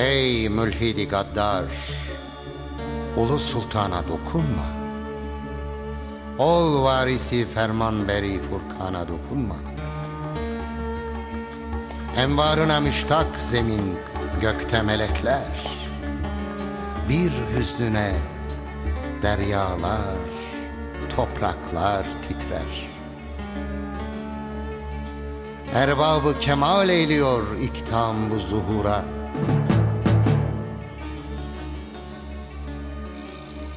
Ey mülhidi gaddar, ulu sultana dokunma. Ol varisi ferman beri Furkan'a dokunma. Envarına müştak zemin gökte melekler. Bir hüznüne deryalar, topraklar titrer. Erbabı kemal eyliyor iktam bu zuhura.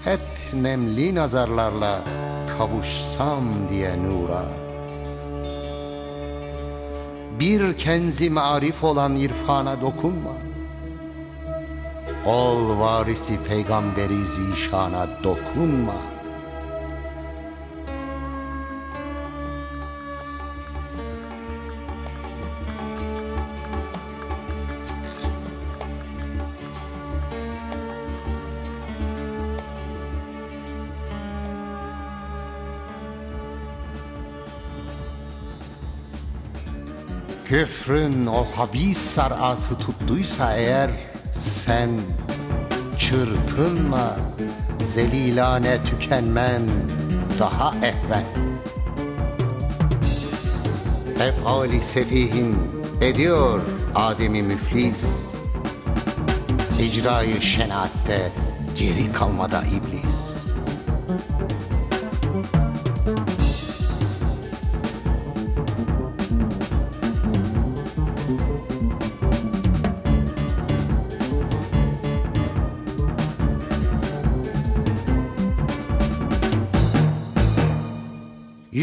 Hep nemli nazarlarla kavuşsam diye nura. Bir kenzi marif olan irfana dokunma. Ol varisi peygamberi zişana dokunma. Küfrün o habis sarası tuttuysa eğer sen çırpınma zelilane tükenmen daha ehven. Hep hali sefihim ediyor Adem'i müflis. İcrayı şenaatte geri kalmada iblis.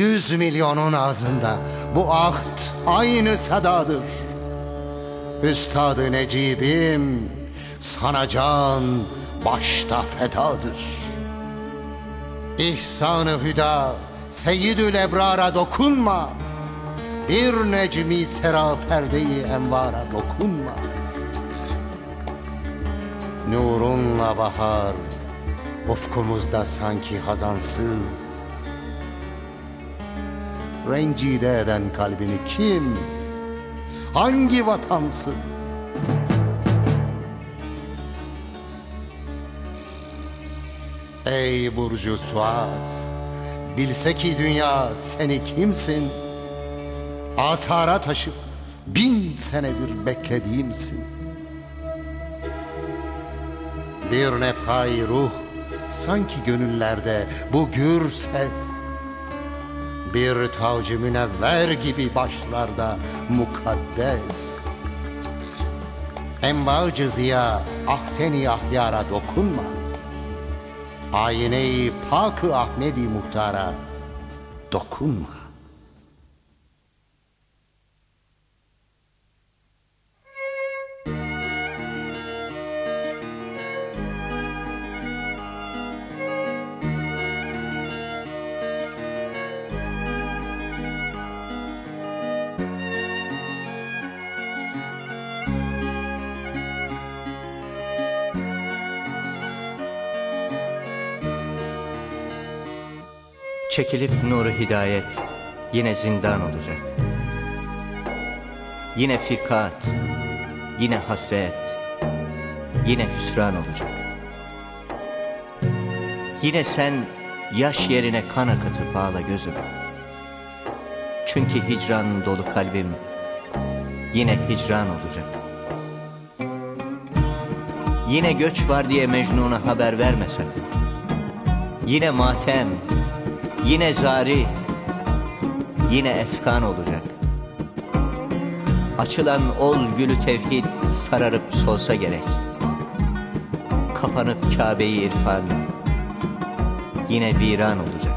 Yüz milyonun ağzında bu ahd aynı sadadır. Üstadı Necibim sana can başta fedadır. İhsanı hüda seyyidül ebrara dokunma. Bir necmi sera perdeyi envara dokunma. Nurunla bahar ufkumuzda sanki hazansız rencide eden kalbini kim? Hangi vatansız? Ey Burcu Suat, bilse ki dünya seni kimsin? Asara taşıp bin senedir beklediğimsin. Bir nefhai ruh sanki gönüllerde bu gür ses bir tacı münevver gibi başlarda mukaddes. Envacı ziya ahseni ahyara dokunma. Ayine-i pak-ı Ahmedi muhtara dokunma Çekilip nuru hidayet yine zindan olacak. Yine firkat, yine hasret, yine hüsran olacak. Yine sen yaş yerine kan akıtıp ağla gözüm. Çünkü hicran dolu kalbim yine hicran olacak. Yine göç var diye Mecnun'a haber verme sakın. Yine matem, Yine zari, yine efkan olacak. Açılan ol gülü tevhid sararıp solsa gerek. Kapanıp Kabe'yi irfan, yine viran olacak.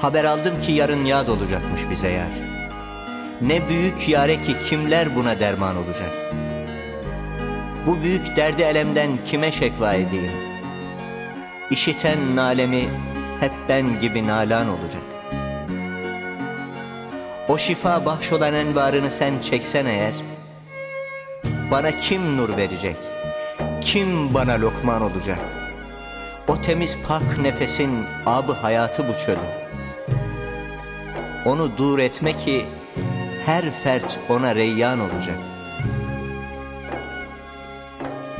Haber aldım ki yarın yad olacakmış bize yar. Ne büyük yare ki kimler buna derman olacak. Bu büyük derdi elemden kime şekva edeyim? İşiten nalemi hep ben gibi nalan olacak. O şifa bahşolan envarını sen çeksen eğer, bana kim nur verecek? Kim bana lokman olacak? O temiz pak nefesin abı hayatı bu çölün. Onu dur etme ki her fert ona reyyan olacak.''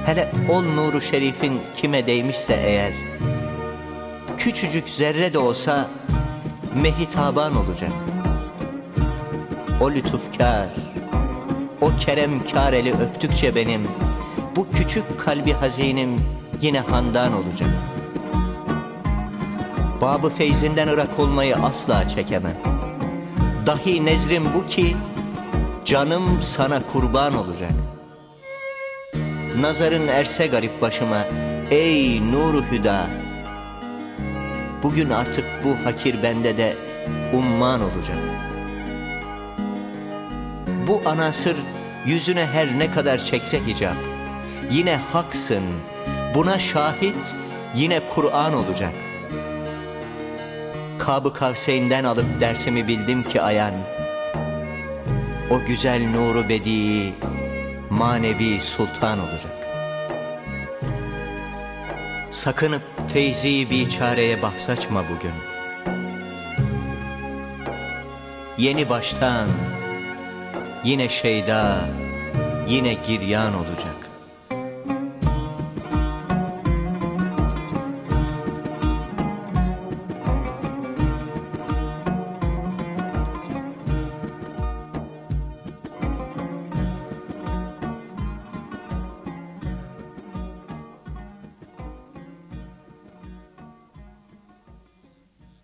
Hele ol nuru şerifin kime değmişse eğer Küçücük zerre de olsa mehitaban olacak. O lütufkar, o keremkar eli öptükçe benim Bu küçük kalbi hazinim yine handan olacak. Babı feyzinden ırak olmayı asla çekemem. Dahi nezrim bu ki Canım sana kurban olacak Nazarın erse garip başıma Ey nuru hüda. Bugün artık bu hakir bende de umman olacak. Bu anasır yüzüne her ne kadar çekse hicap Yine haksın buna şahit yine Kur'an olacak. Kabı Kavseyn'den alıp dersimi bildim ki ayan O güzel nuru bedi manevi sultan olacak. Sakınıp feyzi biçareye bahsaçma bugün. Yeni baştan Yine şeyda Yine giryan olacak